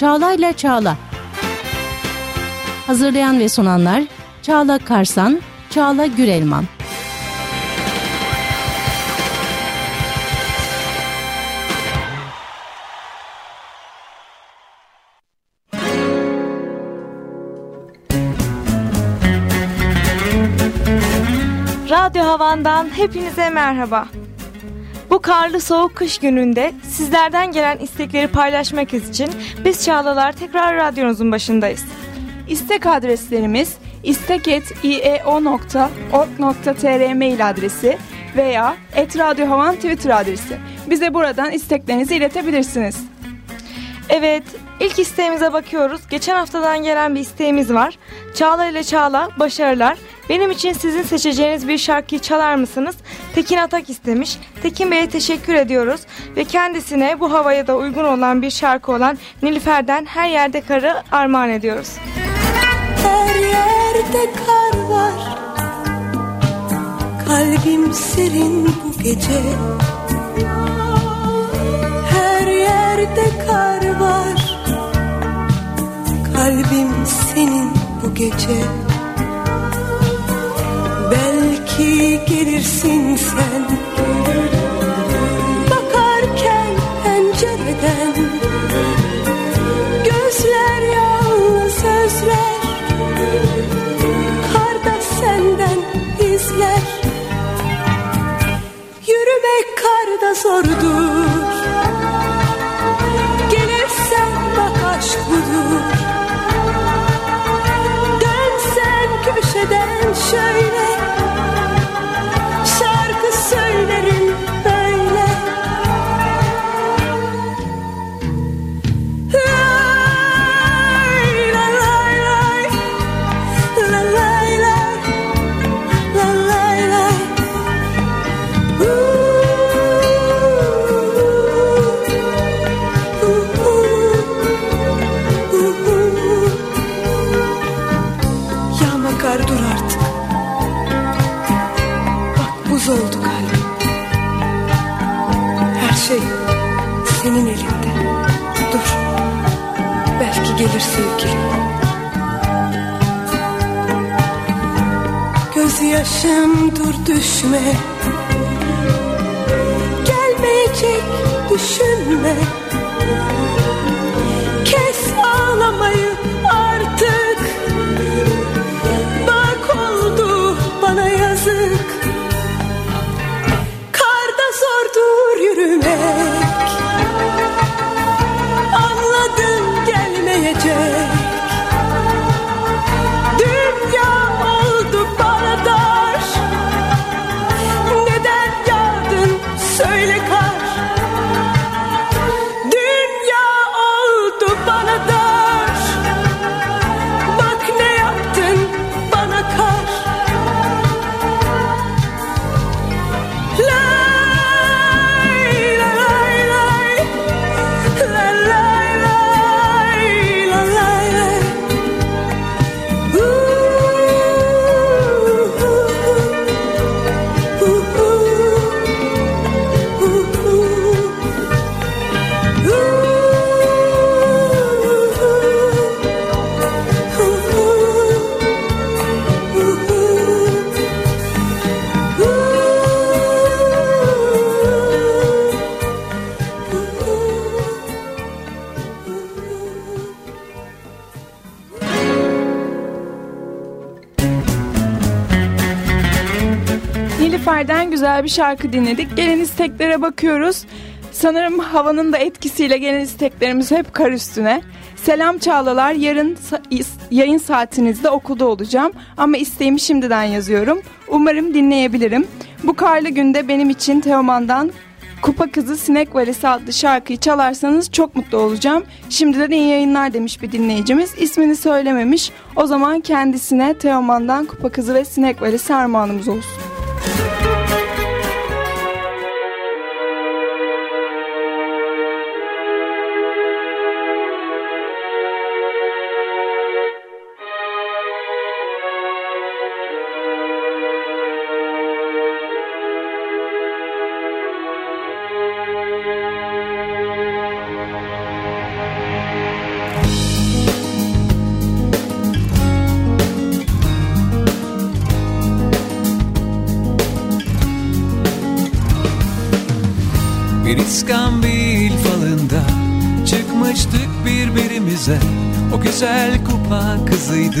Çağla'yla Çağla. Hazırlayan ve sunanlar Çağla Karsan, Çağla Gürelman. Radyo Havan'dan hepinize merhaba. Bu karlı soğuk kış gününde sizlerden gelen istekleri paylaşmak için biz Çağlalar tekrar radyonuzun başındayız. İstek adreslerimiz istek.ieo.org.tr mail adresi veya etradyohavan Twitter adresi. Bize buradan isteklerinizi iletebilirsiniz. Evet, ilk isteğimize bakıyoruz. Geçen haftadan gelen bir isteğimiz var. Çağla ile Çağla, başarılar. Benim için sizin seçeceğiniz bir şarkıyı çalar mısınız? Tekin Atak istemiş. Tekin Bey'e teşekkür ediyoruz. Ve kendisine bu havaya da uygun olan bir şarkı olan Nilüfer'den Her Yerde Karı armağan ediyoruz. Her yerde kar var Kalbim serin bu gece Her yerde kar var Kalbim senin bu gece Belki gelirsin sen. Bakarken pencereden Gözler yalnız sözler Karda senden izler. Yürümek karda zordur. Gelirsen bak aşk budur. Dönsen köşeden şöyle Gözyaşım dur düşme. Gelmeyecek düşünme güzel bir şarkı dinledik. Gelen isteklere bakıyoruz. Sanırım havanın da etkisiyle gelen isteklerimiz hep kar üstüne. Selam Çağlalar. Yarın yayın saatinizde okulda olacağım. Ama isteğimi şimdiden yazıyorum. Umarım dinleyebilirim. Bu karlı günde benim için Teoman'dan Kupa Kızı Sinek Valisi adlı şarkıyı çalarsanız çok mutlu olacağım. Şimdiden iyi yayınlar demiş bir dinleyicimiz. İsmini söylememiş. O zaman kendisine Teoman'dan Kupa Kızı ve Sinek Valisi armağanımız olsun. Birbirimize O güzel kupa kızıydı.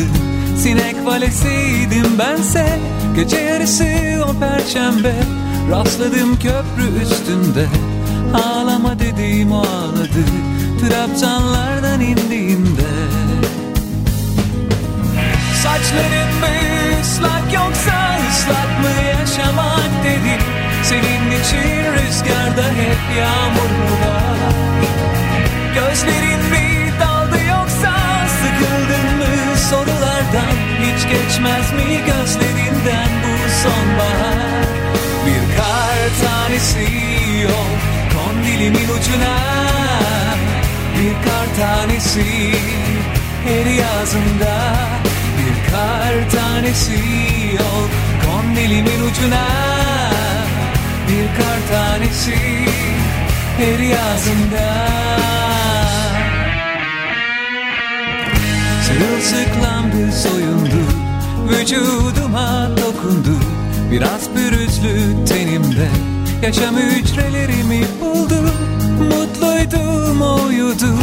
Sinek valesiydim bense. Gece yarısı o perşembe. Rastladım köprü üstünde. Ağlama dediğim o ağladı Trabzanlardan indiğinde Saçların mı ıslak yoksa ıslak mı yaşamak dedim Senin için rüzgarda hep yağmur mu var? Gözlerin geçmez mi gözlerinden bu sonbahar? Bir kar tanesi yok kondilimin ucuna. Bir kar tanesi her yazında. Bir kar tanesi yok kondilimin ucuna. Bir kar tanesi her yazında. Sırılsıklamdı soyundu Vücuduma dokundu. Biraz pürüzlü tenimde Yaşam hücrelerimi buldu. Mutluydum o uyudu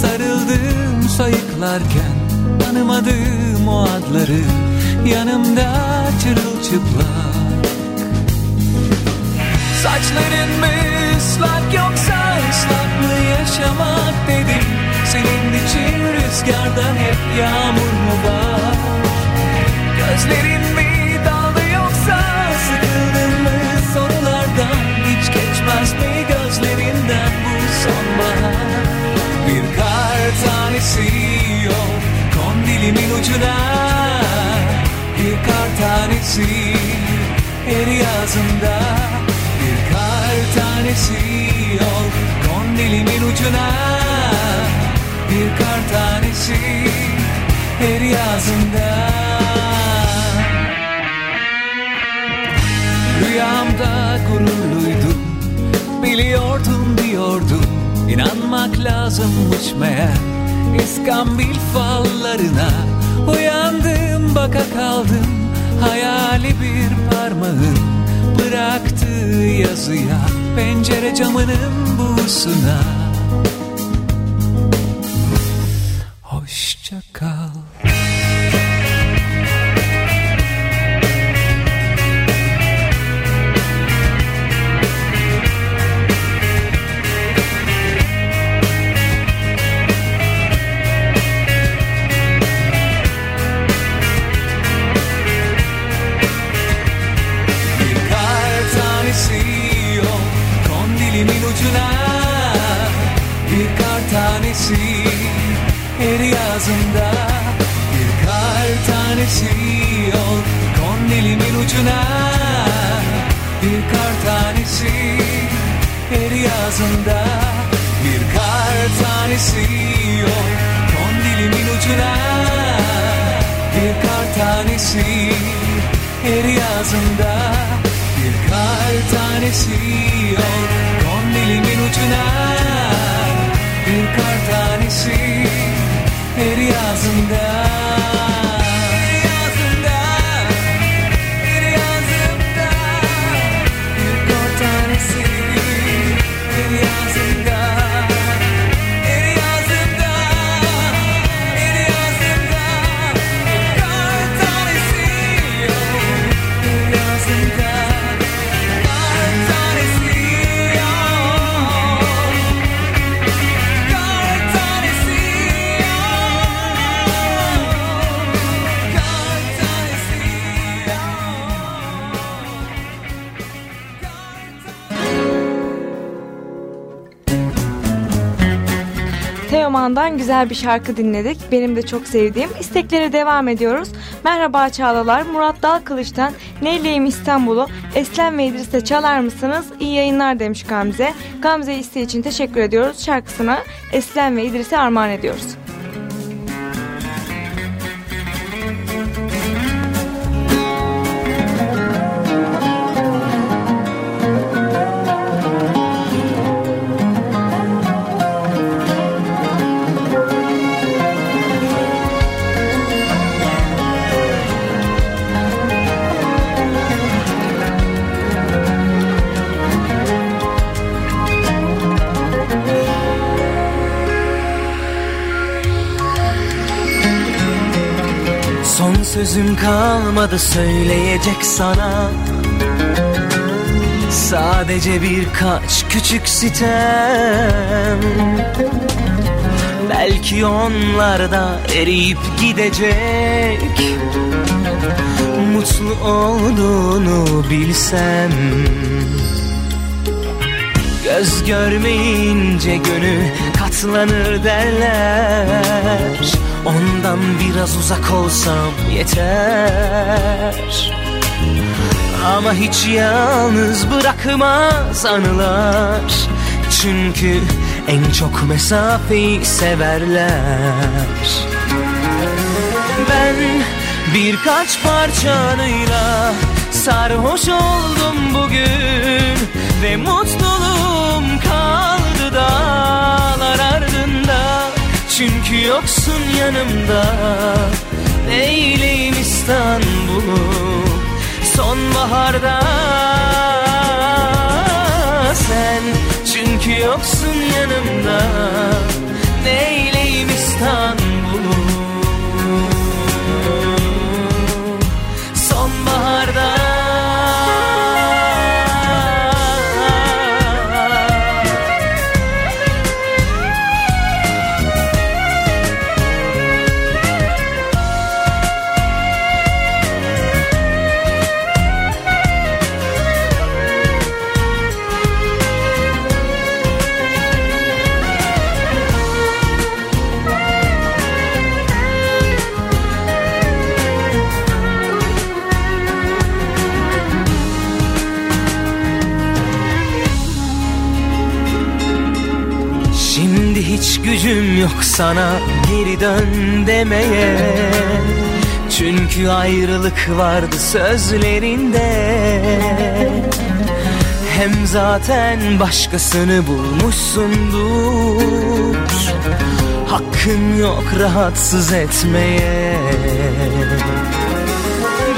Sarıldım sayıklarken. Tanımadığım o adları Yanımda çırılçıplak. Saçların mı ıslak yoksa ıslak mı yaşamak dedim. Senin için rüzgarda hep yağmur mu var Gözlerin mi daldı yoksa sıkıldın mı? Sorulardan Hiç geçmez mi gözlerinden bu sonbahar? Bir kar tanesi yok kondilimin ucuna. Bir kar tanesi her yazında. Bir kar tanesi yok kondilimin ucuna. Bir kar tanesi her yazında Rüyamda gururluydum Biliyordum diyordum. İnanmak lazımmış meğer İskambil fallarına. Uyandım baka kaldım Hayali bir parmağın Bıraktığı yazıya. Pencere camının buğusuna yazında Bir kar tanesi yok. Kondilimin ucuna Teoman'dan güzel bir şarkı dinledik. Benim de çok sevdiğim. İsteklere devam ediyoruz. Merhaba Çağlalar. Murat Dalkılıç'tan Neyleyim İstanbul'u Eslem ve İdris'e çalar mısınız? İyi yayınlar demiş Gamze. Gamze isteği için teşekkür ediyoruz. Şarkısına Eslem ve İdris'e armağan ediyoruz. Sözüm kalmadı söyleyecek sana. Sadece birkaç küçük sitem. Belki onlar da eriyip gidecek. Mutlu olduğunu bilsem. Göz görmeyince gönül katlanır derler Ondan biraz uzak olsam yeter. Ama hiç yalnız bırakmaz anılar. Çünkü en çok mesafeyi severler. Ben birkaç parçanıyla sarhoş oldum bugün Ve mutluluğum yoksun yanımda. Neyleyim İstanbul'u sonbaharda? Sen çünkü yoksun yanımda sana geri dön demeye. Çünkü ayrılık vardı sözlerinde. Hem zaten başkasını bulmuşsundur. Hakkın yok rahatsız etmeye.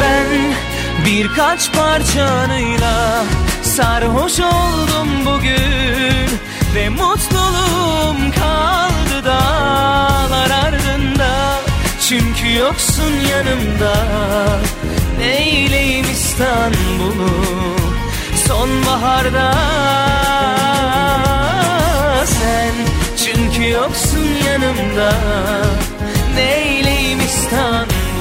Ben birkaç parçanıyla sarhoş oldum bugün. Ve mutluluğum kaldı dağlar ardında. Çünkü yoksun yanımda. Neyleyim İstanbul'u sonbaharda? Sen çünkü yoksun yanımda. Neyleyim İstanbul'u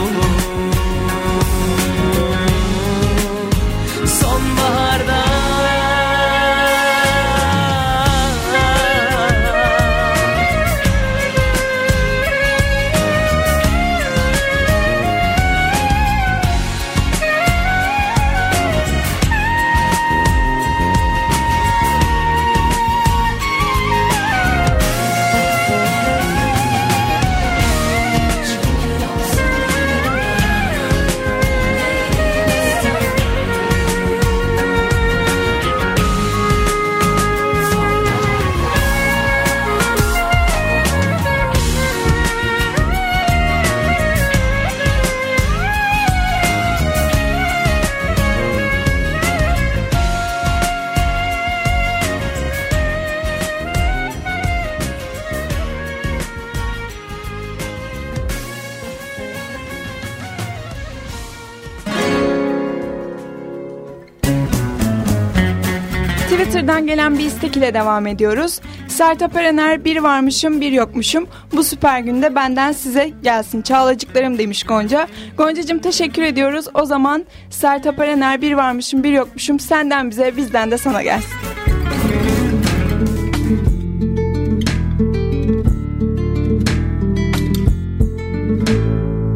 ile devam ediyoruz. Sertap Erener bir varmışım bir yokmuşum. Bu süper günde benden size gelsin. Çağlacıklarım demiş Gonca. Goncacığım teşekkür ediyoruz. O zaman Sertap Erener bir varmışım bir yokmuşum. Senden bize bizden de sana gelsin.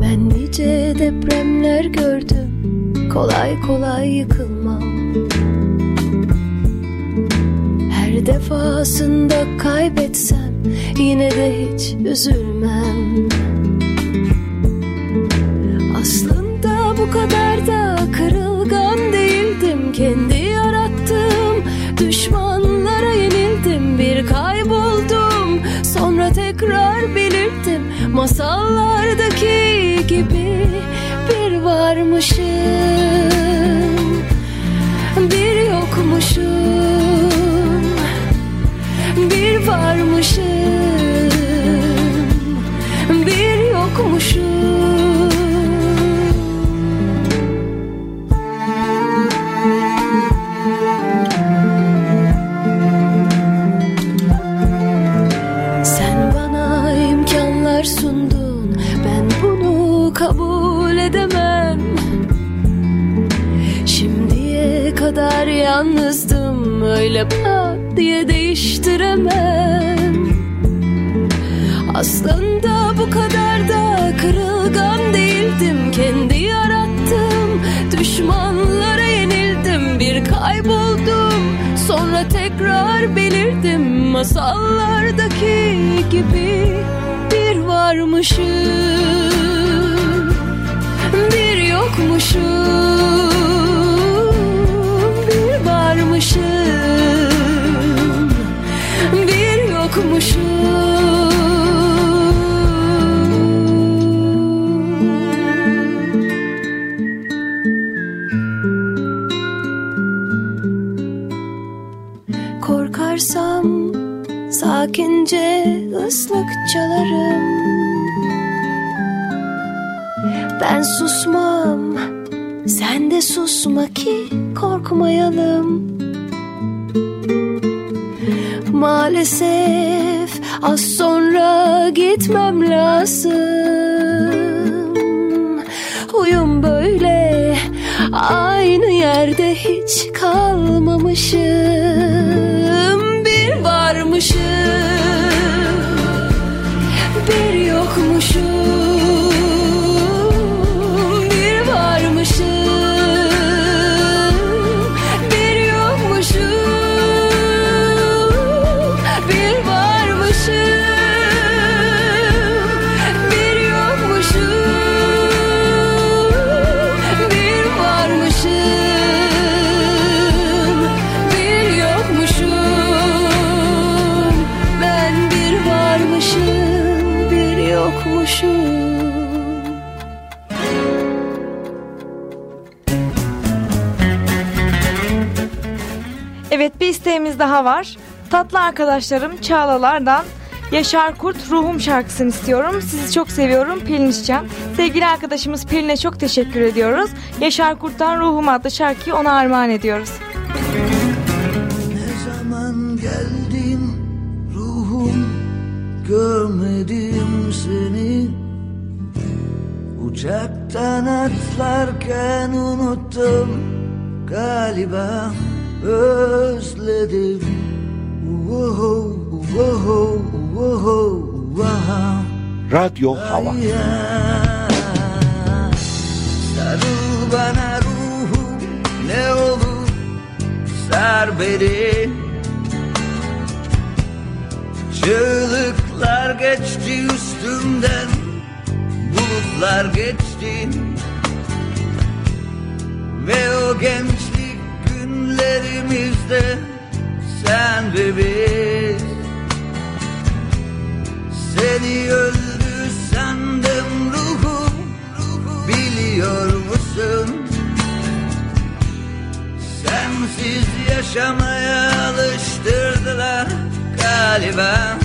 Ben nice depremler gördüm Kolay kolay yıkılmam defasında kaybetsem Yine de hiç üzülmem. Aslında bu kadar da kırılgan değildim. Kendi yarattığım düşmanlara yenildim. Bir kayboldum sonra tekrar belirdim. Masallardaki gibi bir varmışım Bir yokmuşum varmışım bir yokmuşum. Sen bana imkanlar sundun ben bunu kabul edemem. Şimdiye kadar yalnızdım öyle pat diye de değiştiremem Aslında bu kadar da kırılgan değildim. Kendi yarattım düşmanlara yenildim. Bir kayboldum sonra tekrar belirdim. Masallardaki gibi bir varmışım Bir yokmuşum Bir varmışım Bir yokmuşum. Korkarsam sakince ıslık çalarım. Ben susmam sen de susma ki korkmayalım Maalesef az sonra gitmem lazım. Huyum böyle aynı yerde hiç kalmamışım. Bir varmışım İsteğimiz daha var. Tatlı arkadaşlarım Çağlalar'dan Yaşar Kurt Ruhum şarkısını istiyorum. Sizi çok seviyorum Pelin İşcan. Sevgili arkadaşımız Pelin'e çok teşekkür ediyoruz. Yaşar Kurt'tan Ruhum adlı şarkıyı ona armağan ediyoruz. Ne zaman geldin ruhum görmedim seni Uçaktan atlarken unuttum galiba özledim Woho, woho, woho, wow. Radyo Hava. Sarıl bana ruhum ne olur sar beni Çığlıklar geçti üstümden Bulutlar geçti Ve o gençlik günlerimizde Sen ve biz Seni öldü sandım ruhum Biliyor musun? Sensiz yaşamaya alıştırdılar galiba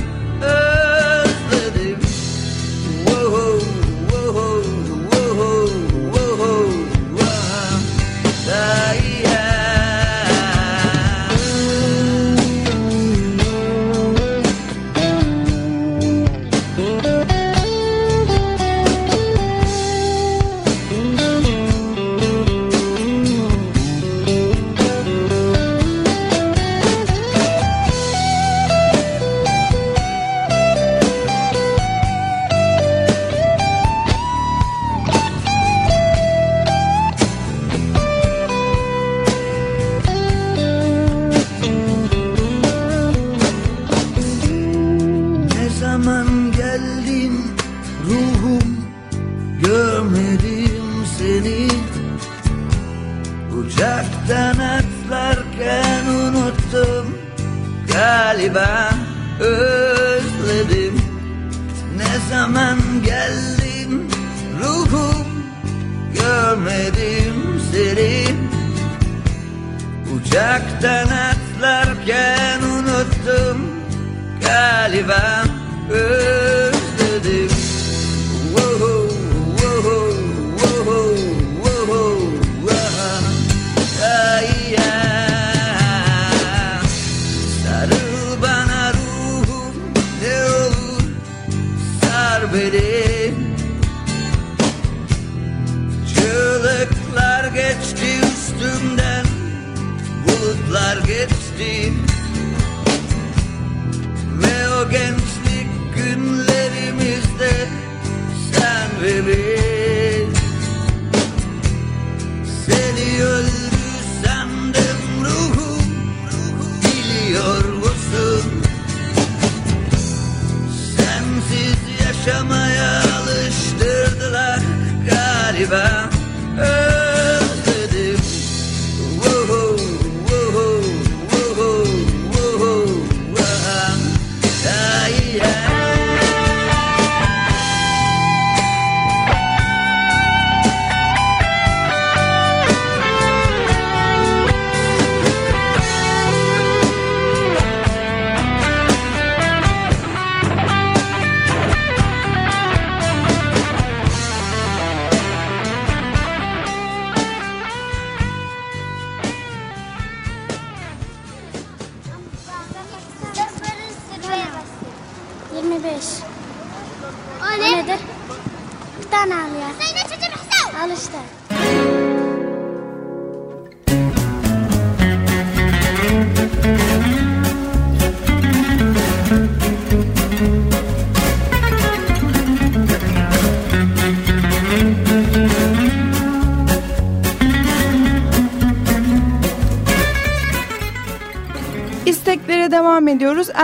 Çığlıklar geçti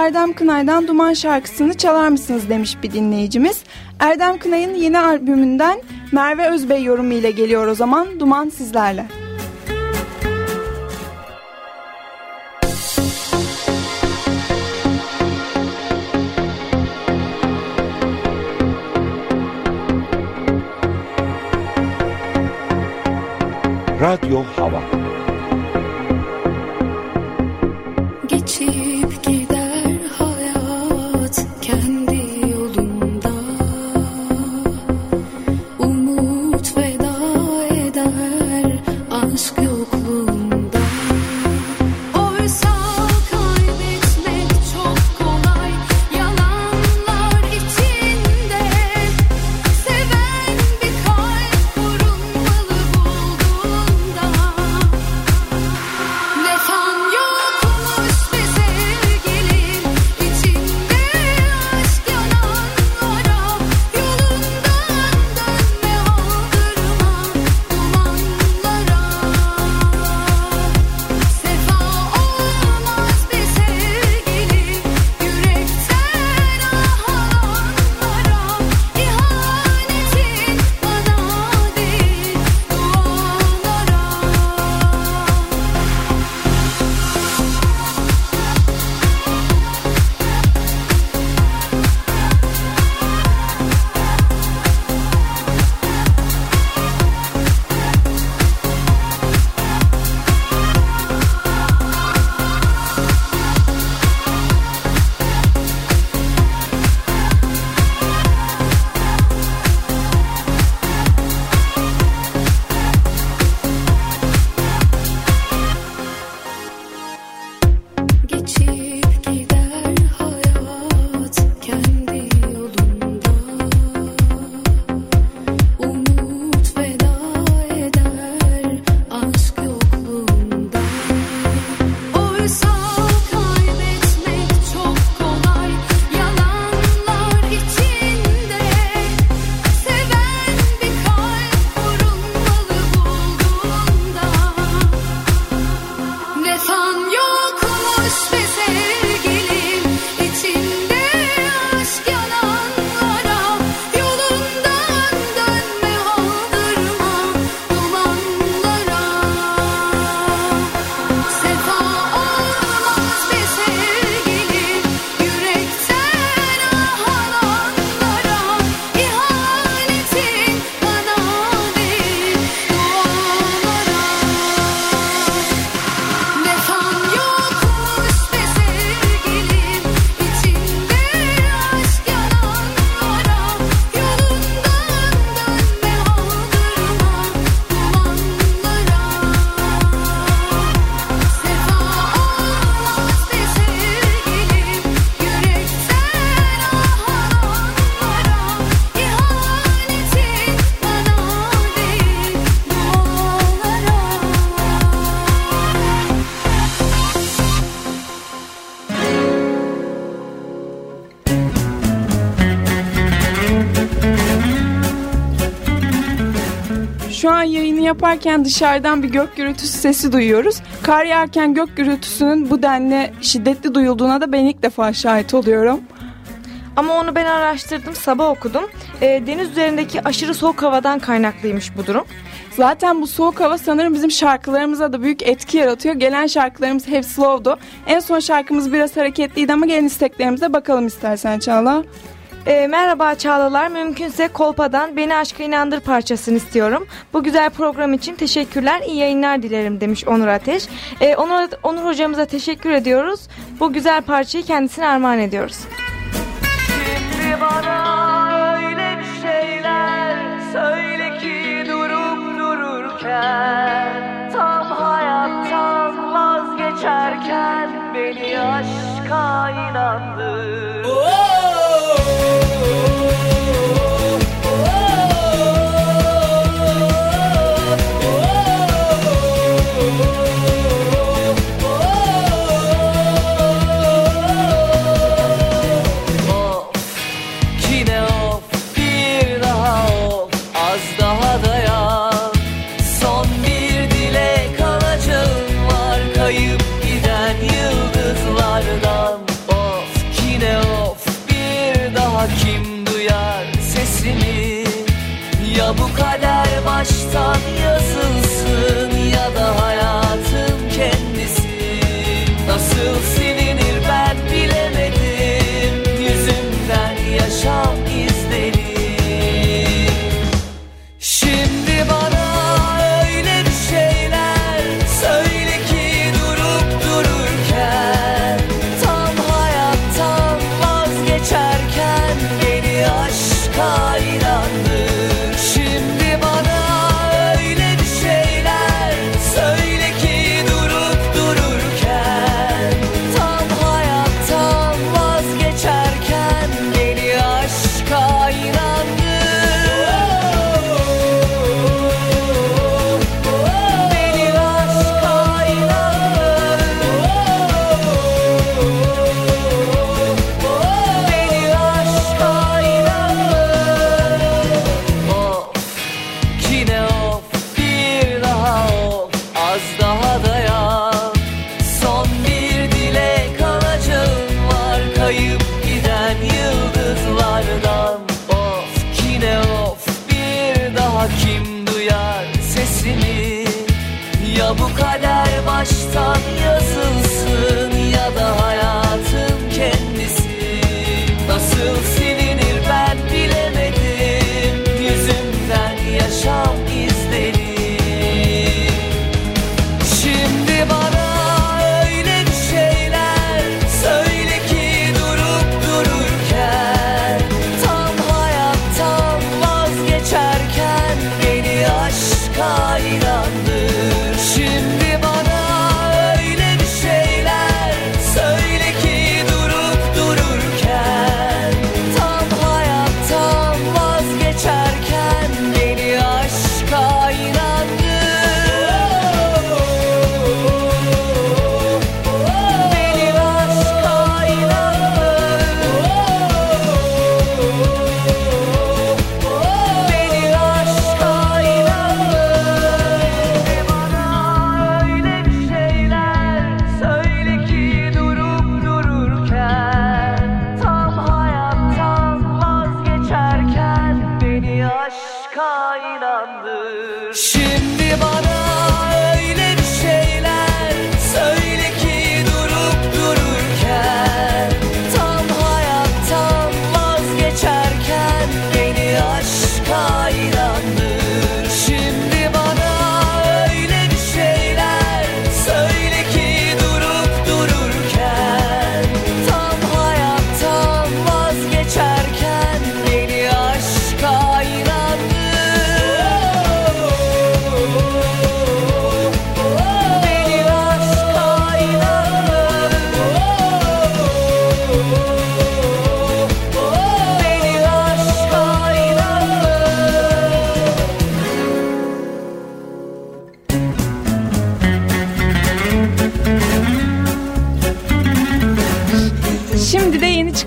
Erdem Kınay'dan Duman şarkısını çalar mısınız demiş bir dinleyicimiz. Erdem Kınay'ın yeni albümünden Merve Özbey yorumu ile geliyor o zaman Duman sizlerle. Radyo Hava yaparken dışarıdan bir gök gürültüsü sesi duyuyoruz. Kar yağarken gök gürültüsünün bu denli şiddetli duyulduğuna da ben ilk defa şahit oluyorum. Ama onu ben araştırdım, sabah okudum. Ee, deniz üzerindeki aşırı soğuk havadan kaynaklıymış bu durum. Zaten bu soğuk hava sanırım bizim şarkılarımıza da büyük etki yaratıyor. Gelen şarkılarımız hep slow'du. En son şarkımız biraz hareketliydi ama gelen isteklerimize bakalım istersen Çağla. Ee, merhaba Çağlalar, mümkünse Kolpa'dan Beni Aşka İnandır parçasını istiyorum. Bu güzel program için teşekkürler, iyi yayınlar dilerim demiş Onur Ateş. Ee, Onur, Onur hocamıza teşekkür ediyoruz. Bu güzel parçayı kendisine armağan ediyoruz. Şimdi bana öyle bir şeyler söyle ki durup dururken Tam hayattan vazgeçerken beni aşka inandır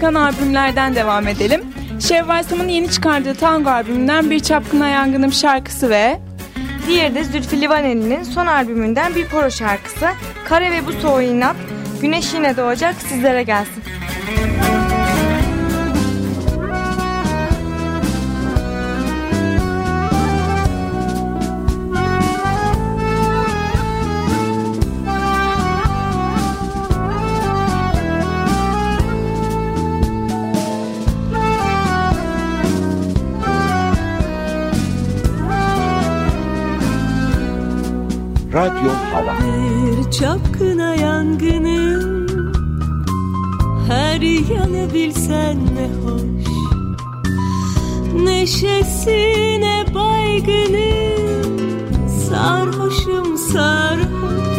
çıkan albümlerden devam edelim. Şevval Sam'ın yeni çıkardığı tango albümünden Bir Çapkına Yangınım şarkısı ve... Diğeri de Zülfü Livaneli'nin son albümünden bir koro şarkısı Kare ve Bu Soğuğu İnat, Güneş Yine Doğacak Sizlere Gelsin. Radyo Hava. Bir çapkına yangını. Her yanı bilsen ne hoş. Neşesine baygınım Sarhoşum sarhoş.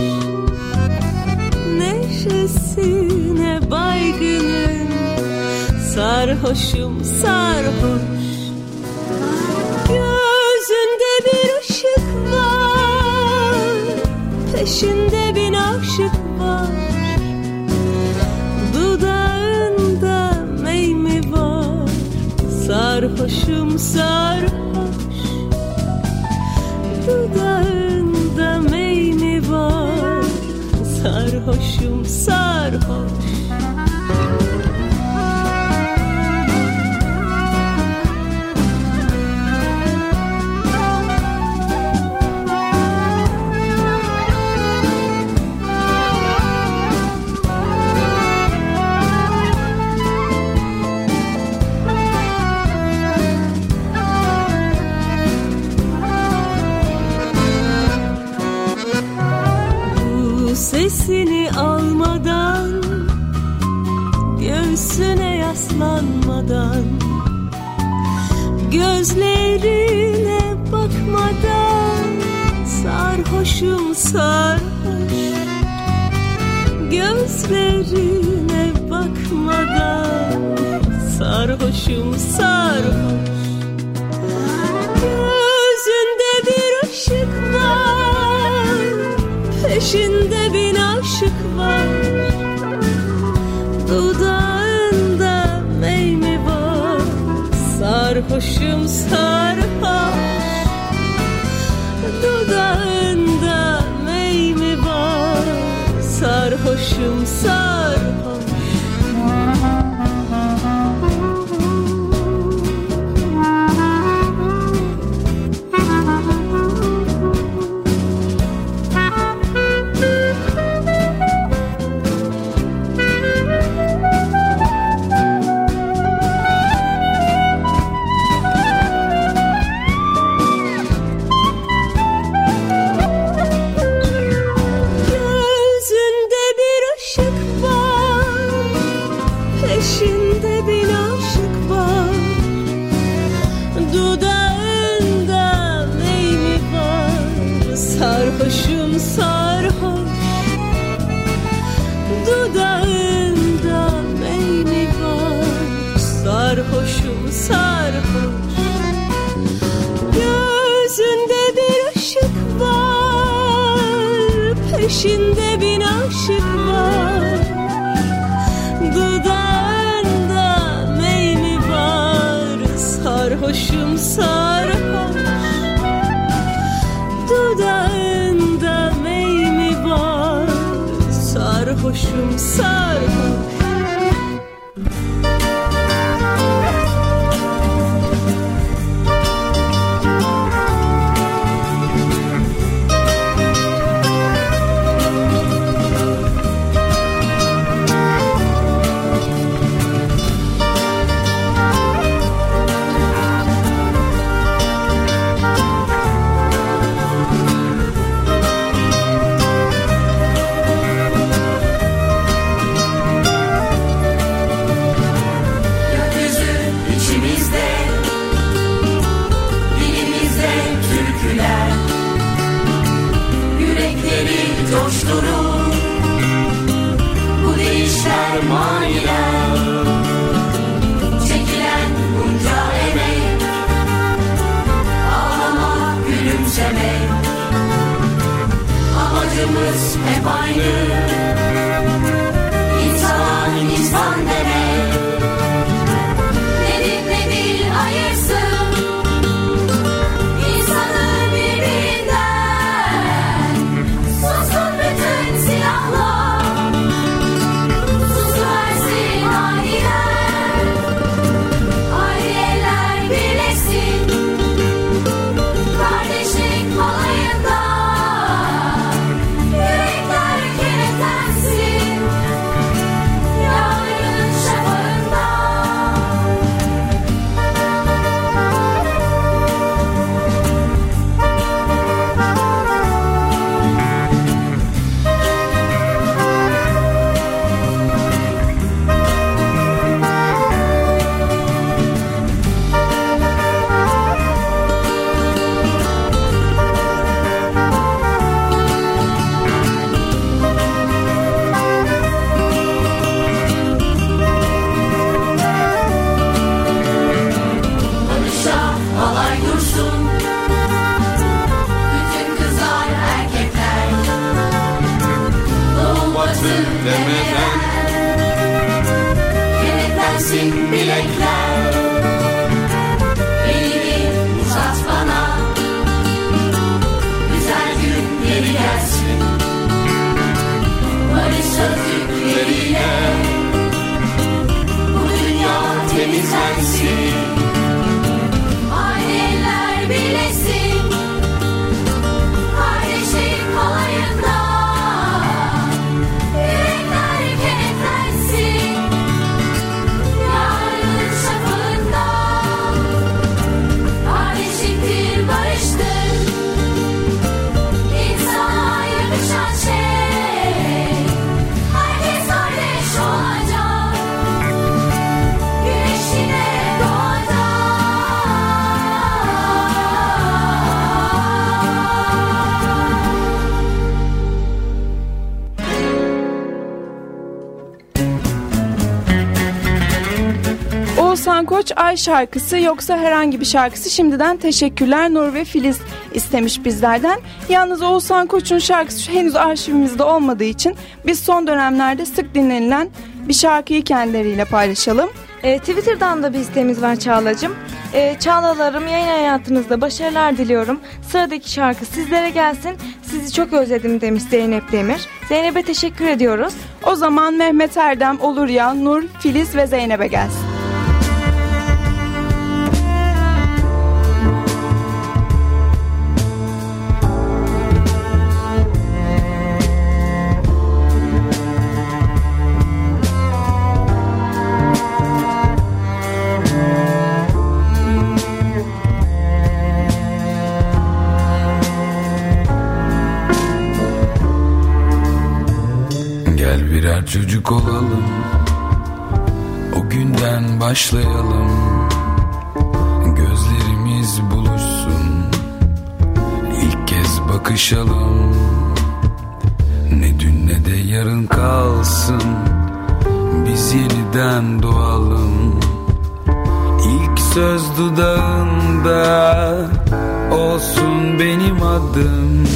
Neşesine baygınım Sarhoşum sarhoş. Bakışında bin aşık var. Dudağında mey mi var. Sarhoşum sarhoş. Dudağında mey mi var. Sarhoşum sarhoş. nefesini almadan Göğsüne yaslanmadan Gözlerine bakmadan Sarhoşum sarhoş Gözlerine bakmadan Sarhoşum sarhoş. sarhoş. Dudağın hakkımız by aynı. Koç Ay şarkısı yoksa herhangi bir şarkısı şimdiden teşekkürler Nur ve Filiz istemiş bizlerden. Yalnız Oğuzhan Koç'un şarkısı henüz arşivimizde olmadığı için biz son dönemlerde sık dinlenilen bir şarkıyı kendileriyle paylaşalım. E, Twitter'dan da bir isteğimiz var Çağla'cığım. E, Çağlalarım yayın hayatınızda başarılar diliyorum. Sıradaki şarkı sizlere gelsin. Sizi çok özledim demiş Zeynep Demir. Zeynep'e teşekkür ediyoruz. O zaman Mehmet Erdem, Olur Ya, Nur, Filiz ve Zeynep'e gelsin. Çocuk olalım O günden başlayalım. Gözlerimiz buluşsun İlk kez bakışalım. Ne dün ne de yarın kalsın Biz yeniden doğalım. İlk söz dudağında Olsun benim adım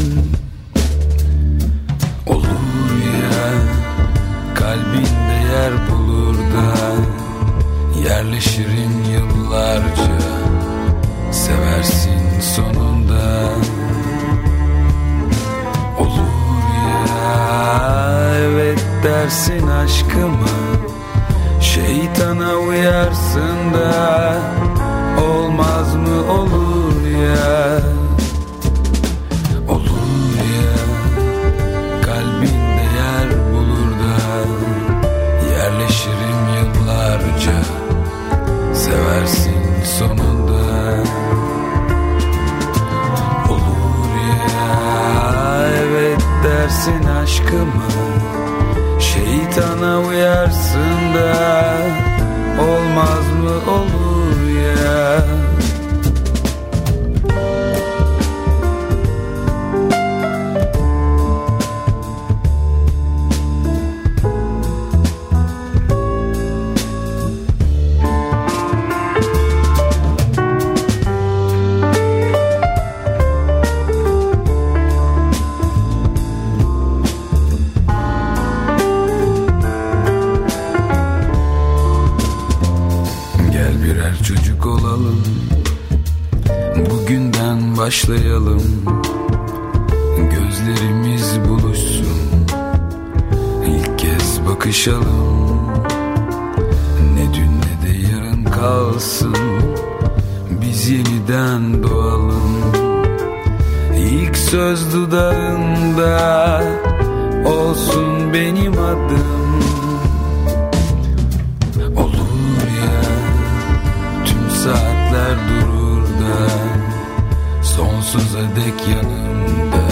Sonsuza dek yanımda.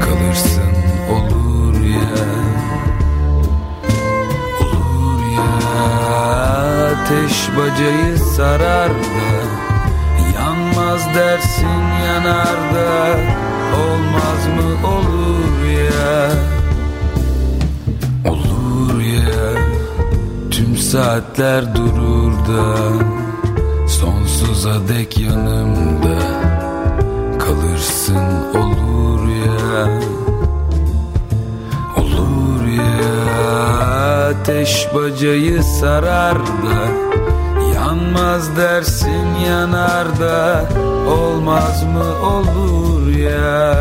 Kalırsın olur ya. Olur ya. Ateş bacayı sarar da Yanmaz dersin yanar da Olmaz mı olur ya? Olur ya. Tüm saatler durur da Sonsuza dek yanımda Kalırsın olur ya. Olur ya. Ateş bacayı sarar da Yanmaz dersin yanar da Olmaz mı olur ya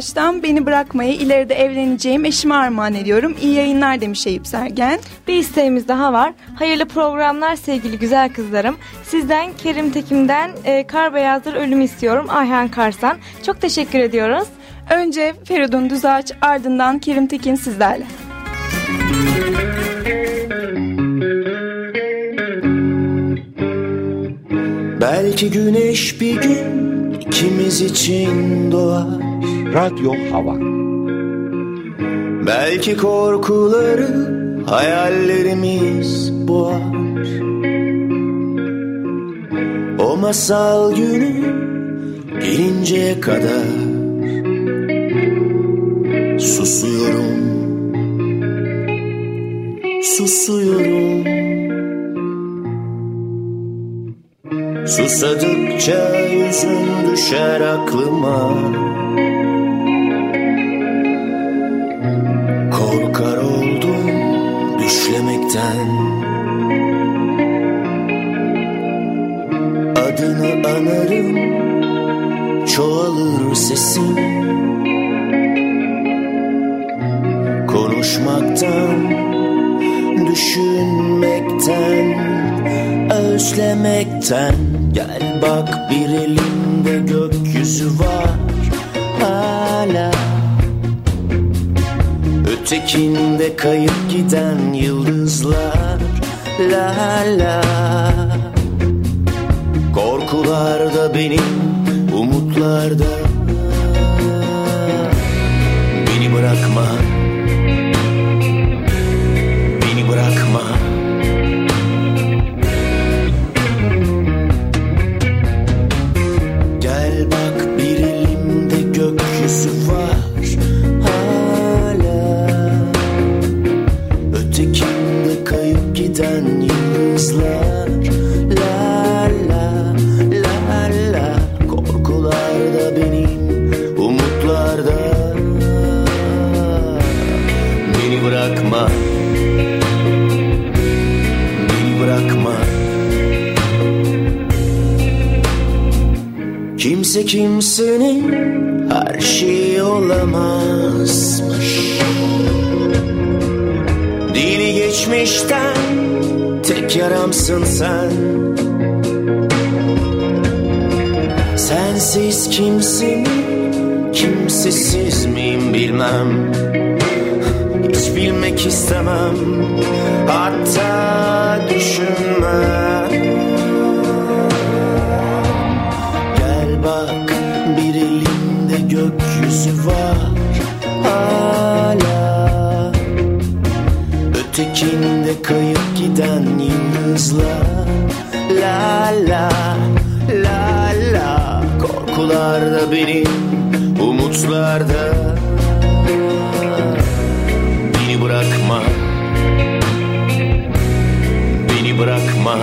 Düzaç'tan beni bırakmayı ileride evleneceğim eşime armağan ediyorum. İyi yayınlar demiş Eyüp Sergen. Bir isteğimiz daha var. Hayırlı programlar sevgili güzel kızlarım. Sizden Kerim Tekim'den e, Kar Beyazdır Ölüm istiyorum. Ayhan Karsan. Çok teşekkür ediyoruz. Önce Feridun Düzaç ardından Kerim Tekin sizlerle. Belki güneş bir gün ikimiz için doğar Radyo Hava. Belki korkuları hayallerimiz boğar. O masal günü gelinceye kadar Susuyorum. Susuyorum. Susadıkça yüzün düşer aklıma Adını anarım çoğalır sesim. Konuşmaktan düşünmekten özlemekten. Gel bak bir elimde gökyüzü var hala. Ötekinde kayıp giden yıldızlar La la Korkular da benim umutlar Kimse kimsenin her şeyi olamazmış. Dili geçmişten tek yaramsın sen. Sensiz kimsin kimsesiz miyim bilmem. Hiç bilmek istemem hatta düşünmem yıldızlar La la la la. Korkular da benim umutlar da. Beni bırakma. Beni bırakma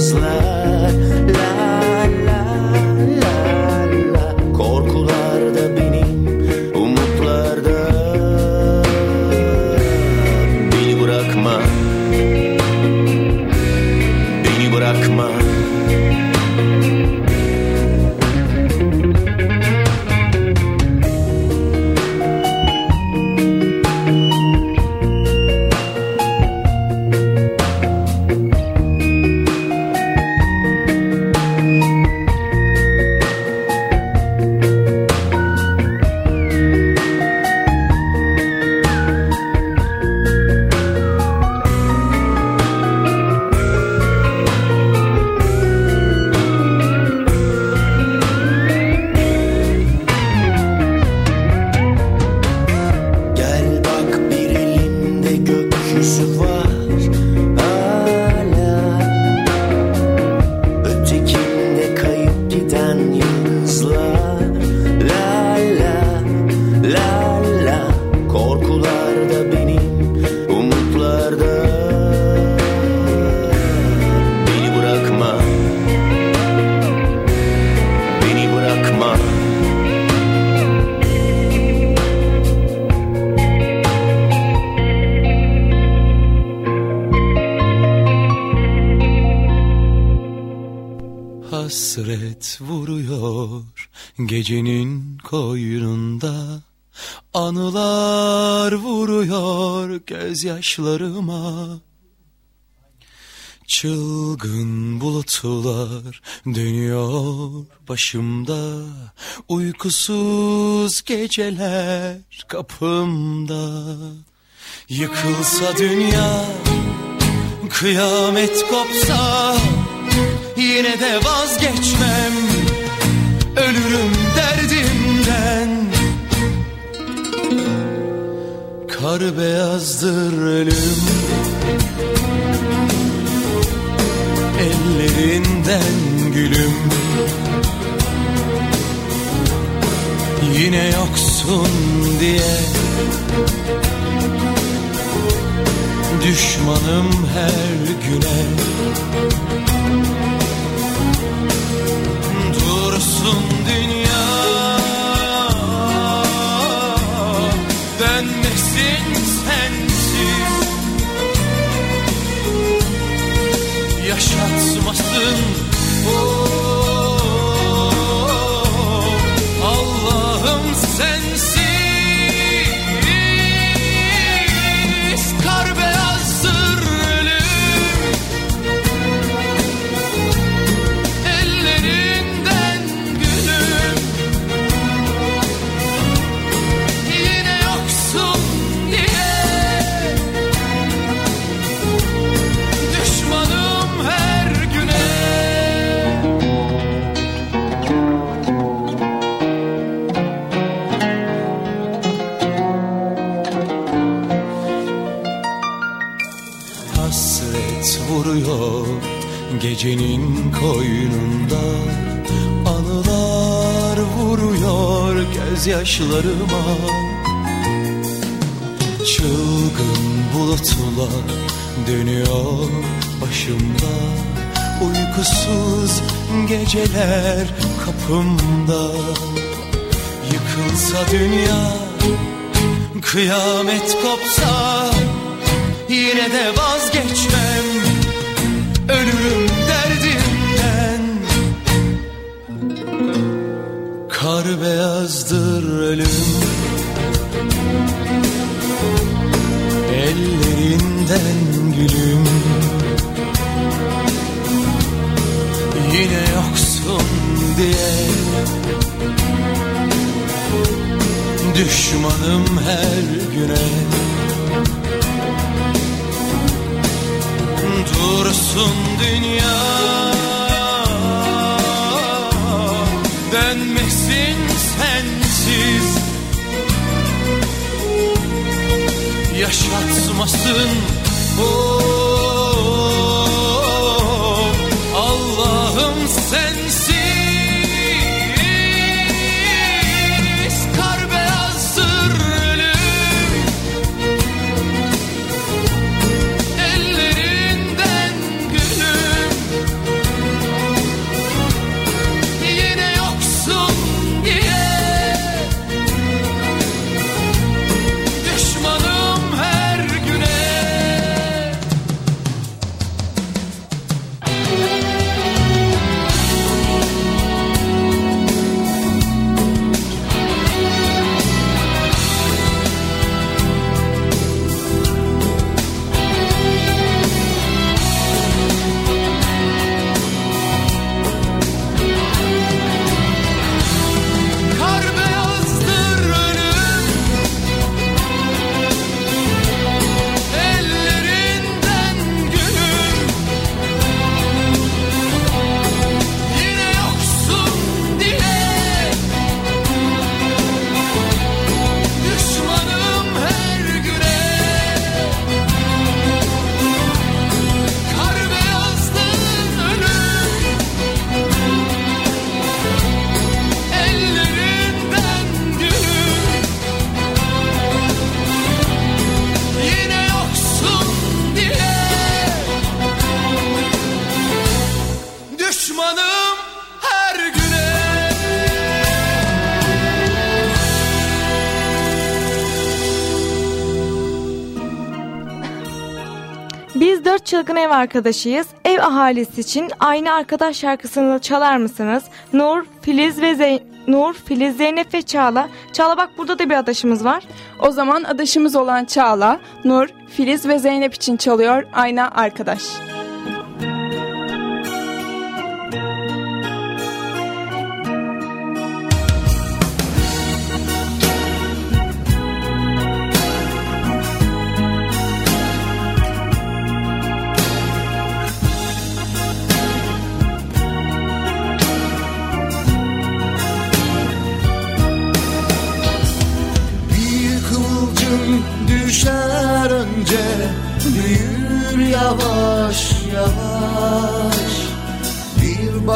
yıldızlar La gözyaşlarıma Çılgın bulutlar dönüyor başımda. Uykusuz geceler kapımda. Yıkılsa dünya kıyamet kopsa Yine de vazgeçmem. Ölürüm derdimden Kar beyazdır ölüm. Ellerinden gülüm. Yine yoksun diye. Düşmanım her güne. Dursun dünya Yaşatmasın oh, Vuruyor gecenin koynunda. Anılar vuruyor gözyaşlarıma. Çılgın bulutlar dönüyor başımda. Uykusuz geceler kapımda. Yıkılsa dünya kıyamet kopsa Yine de vazgeçmem beyazdır ölüm. Ellerinden gülüm. Yine yoksun diye. Düşmanım her güne. Dursun dünya Yaşatmasın oh, çılgın ev arkadaşıyız. Ev ahalisi için aynı arkadaş şarkısını çalar mısınız? Nur, Filiz ve Zey Nur, Filiz, Zeynep ve Çağla. Çağla bak burada da bir adaşımız var. O zaman adaşımız olan Çağla, Nur, Filiz ve Zeynep için çalıyor Ayna Arkadaş.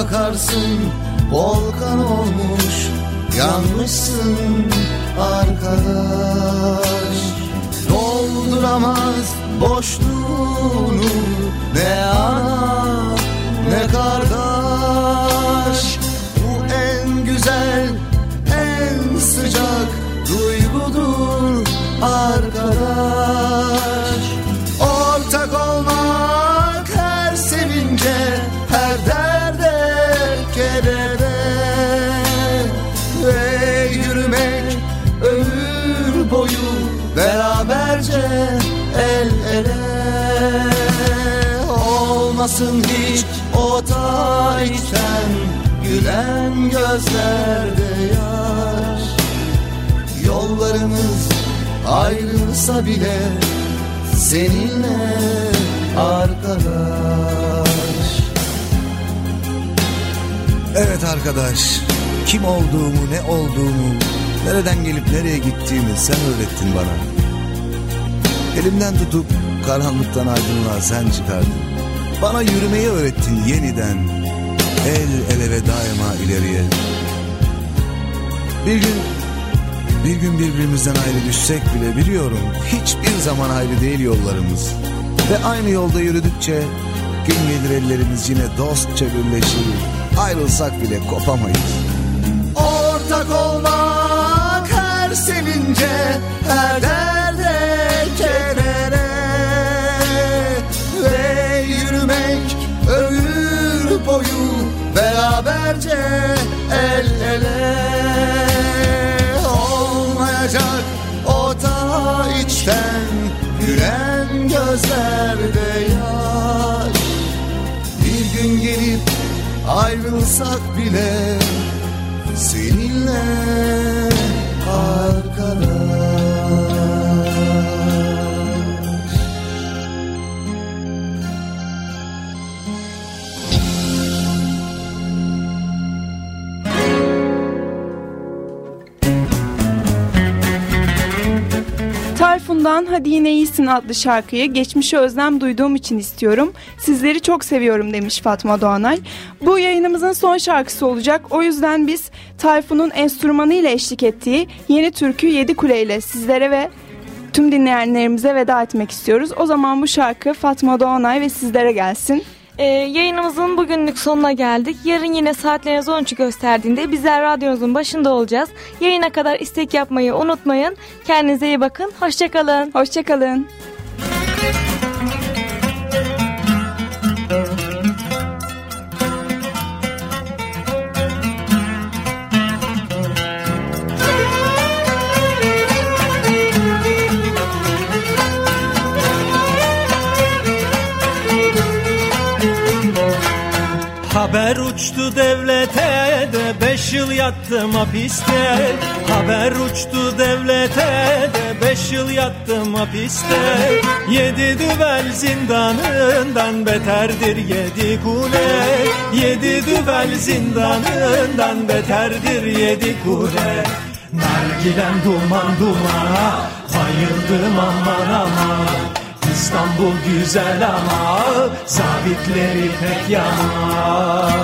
Bakarsın volkan olmuş Yanmışsın arkadaş. Dolduramaz boşluğunu Ne ana ne kardeş. Bu en güzel en sıcak duygudur arkadaş Olmasın hiç o tarihten gülen gözlerde yaş Yollarımız ayrılsa bile seninle arkadaş Evet arkadaş, kim olduğumu, ne olduğumu, nereden gelip nereye gittiğimi sen öğrettin bana. Elimden tutup karanlıktan aydınlığa sen çıkardın. Bana yürümeyi öğrettin yeniden. El ele ve daima ileriye. Bir gün, bir gün birbirimizden ayrı düşsek bile biliyorum hiçbir zaman ayrı değil yollarımız. Ve aynı yolda yürüdükçe gün gelir ellerimiz yine dostça birleşir. Ayrılsak bile kopamayız. Ortak olmak her sevince her derde beraberce el ele. Olmayacak o ta içten gülen gözlerde yaş. Bir gün gelip ayrılsak bile seninle arkadaş Tayfun'dan Hadi Yine İyisin adlı şarkıyı geçmişe özlem duyduğum için istiyorum. Sizleri çok seviyorum demiş Fatma Doğanay. Bu yayınımızın son şarkısı olacak. O yüzden biz Tayfun'un enstrümanı ile eşlik ettiği yeni türkü Yedi Kule ile sizlere ve tüm dinleyenlerimize veda etmek istiyoruz. O zaman bu şarkı Fatma Doğanay ve sizlere gelsin. Ee, yayınımızın bugünlük sonuna geldik. Yarın yine saatleriniz 13'ü gösterdiğinde bizler radyonuzun başında olacağız. Yayına kadar istek yapmayı unutmayın. Kendinize iyi bakın. Hoşçakalın. Hoşçakalın. Haber uçtu devlete de beş yıl yattım hapiste. Haber uçtu devlete de beş yıl yattım hapiste. Yedi düvel zindanından beterdir yedi kule. Yedi düvel zindanından beterdir yedi kule. Nargilem duman dumana bayıldım aman aman İstanbul güzel ama sabitleri pek yaman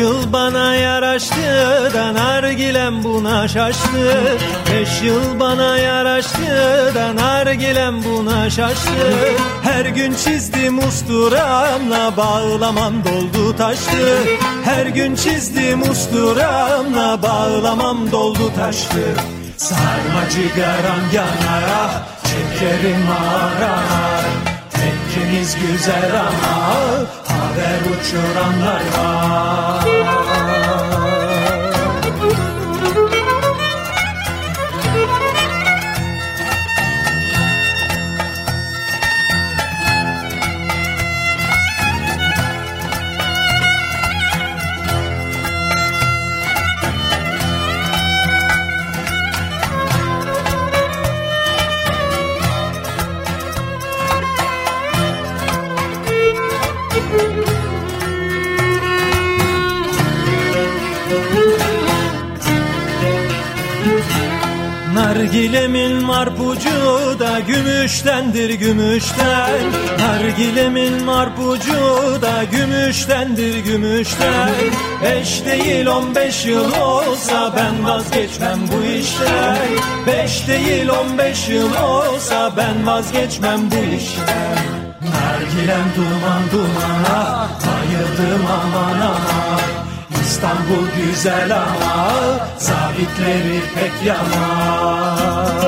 yıl bana yaraştı da nargilem buna şaştı. Beş yıl bana yaraştı da nargilem buna şaştı. Her gün çizdim usturamla bağlamam doldu taştı. Her gün çizdim usturamla bağlamam doldu taştı. Sarma cigaram yanar ah çekerim arar Tekkeniz güzel ama haber uçuranlar var Nargilemin marpucu da gümüştendir gümüşten. Nargilemin marpucu da gümüştendir gümüşten. Beş değil on beş yıl olsa ben vazgeçmem bu işten. Beş değil on beş yıl olsa ben vazgeçmem bu işten. Nargilem duman dumana bayıldım aman aman İstanbul güzel ama zabitleri pek yaman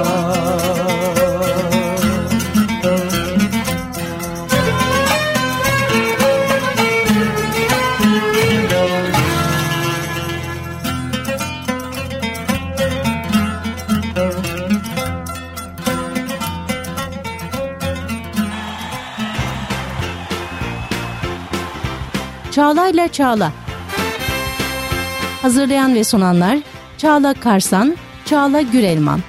Çağla'yla Çağla. Hazırlayan ve sunanlar Çağla Karsan, Çağla Gürelman.